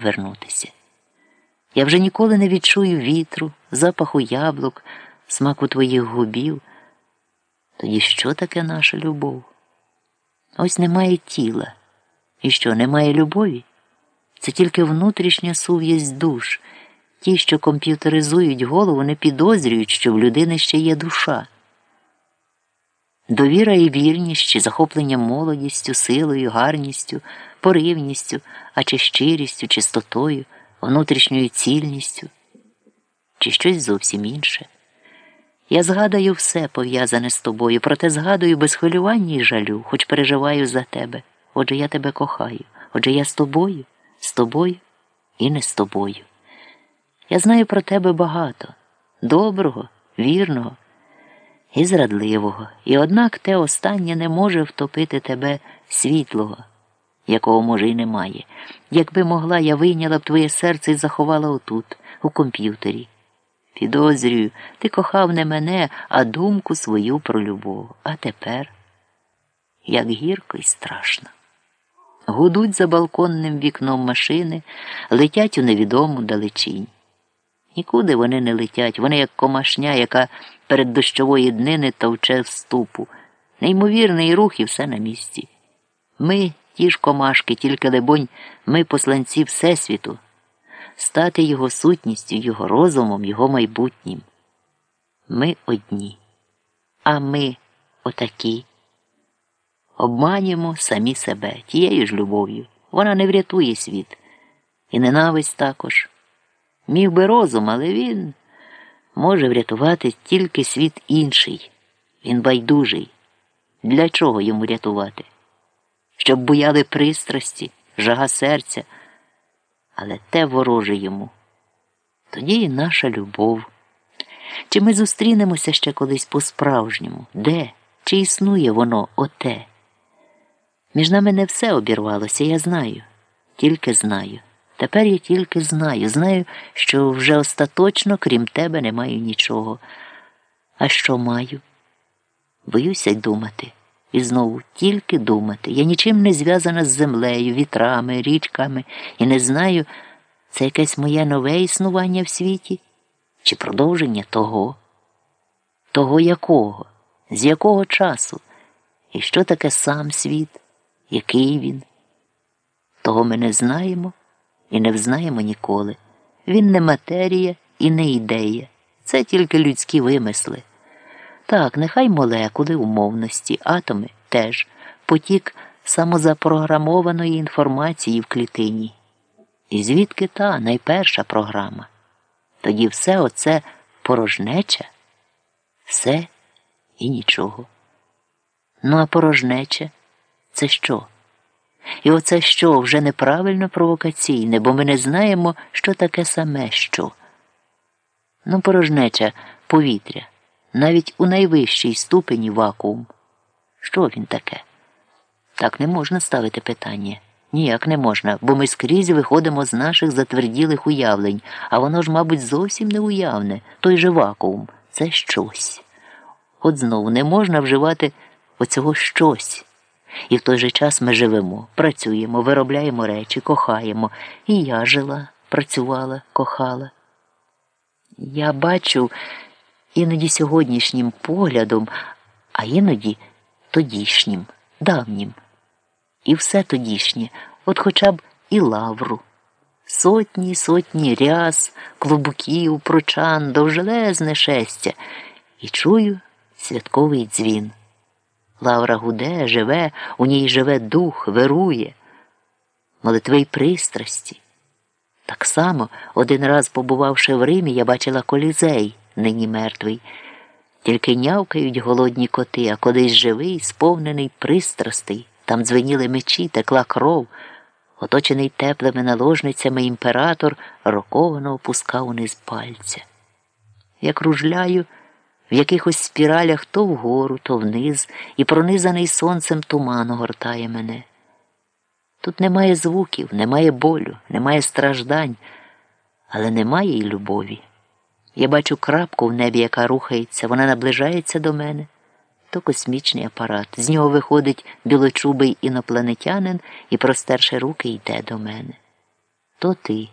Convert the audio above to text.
вернутися. Я вже ніколи не відчую вітру, запаху яблук, смаку твоїх губів. Тоді що таке наша любов? Ось немає тіла. І що, немає любові? Це тільки внутрішня сув'ясть душ. Ті, що комп'ютеризують голову, не підозрюють, що в людини ще є душа. Довіра і вірність, чи захоплення молодістю, силою, гарністю, поривністю, а чи щирістю, чистотою, внутрішньою цільністю, чи щось зовсім інше. Я згадаю все пов'язане з тобою, проте згадую без хвилювання і жалю, хоч переживаю за тебе. Отже, я тебе кохаю. Отже, я з тобою, з тобою і не з тобою. Я знаю про тебе багато доброго, вірного і зрадливого, і однак те останнє не може втопити тебе світлого, якого, може, і немає. Якби могла, я вийняла б твоє серце і заховала отут, у комп'ютері. Підозрюю, ти кохав не мене, а думку свою про любов. А тепер як гірко і страшно. Гудуть за балконним вікном машини, летять у невідому далечінь. Нікуди вони не летять, вони як комашня, яка перед дощової днини товче в ступу. Неймовірний рух і все на місці. Ми, ті ж комашки, тільки, лебонь, ми посланці Всесвіту, стати його сутністю, його розумом, його майбутнім. Ми одні, а ми отакі. Обманюємо самі себе тією ж любов'ю. Вона не врятує світ. І ненависть також. Міг би розум, але він може врятувати тільки світ інший. Він байдужий. Для чого йому рятувати? Щоб буяли пристрасті, жага серця, але те вороже йому. Тоді і наша любов. Чи ми зустрінемося ще колись по-справжньому? Де? Чи існує воно оте? Між нами не все обірвалося, я знаю, тільки знаю. Тепер я тільки знаю, знаю, що вже остаточно, крім тебе, не маю нічого. А що маю? Боюся й думати. І знову тільки думати. Я нічим не зв'язана з землею, вітрами, річками, і не знаю, це якесь моє нове існування в світі чи продовження того, того якого, з якого часу, і що таке сам світ, який він. Того ми не знаємо і не взнаємо ніколи. Він не матерія і не ідея. Це тільки людські вимисли. Так, нехай молекули умовності, атоми теж, потік самозапрограмованої інформації в клітині. І звідки та найперша програма? Тоді все оце порожнеча, все і нічого. Ну а порожнеча це що? І оце що вже неправильно провокаційне, бо ми не знаємо, що таке саме що. Ну, порожнеча повітря, навіть у найвищій ступені вакуум. Що він таке? Так не можна ставити питання. Ніяк не можна, бо ми скрізь виходимо з наших затверділих уявлень, а воно ж, мабуть, зовсім не уявне, той же вакуум це щось. От знову не можна вживати оцього щось. І в той же час ми живемо, працюємо, виробляємо речі, кохаємо. І я жила, працювала, кохала. Я бачу іноді сьогоднішнім поглядом, а іноді тодішнім, давнім. І все тодішнє, от хоча б і лавру. Сотні, сотні ряс, клубуків, прочан, довжелезне шестя, і чую святковий дзвін. Лавра гуде, живе, у ній живе дух, вирує, молитви й пристрасті. Так само, один раз, побувавши в Римі, я бачила колізей, нині мертвий. Тільки нявкають голодні коти, а колись живий, сповнений пристрастей. Там дзвеніли мечі, текла кров. Оточений теплими наложницями імператор роковано опускав униз пальця. Я кружляю в якихось спіралях то вгору, то вниз, і пронизаний сонцем туман огортає мене. Тут немає звуків, немає болю, немає страждань, але немає й любові. Я бачу крапку в небі, яка рухається, вона наближається до мене. То космічний апарат. З нього виходить білочубий інопланетянин і, простерши руки, йде до мене. то ти.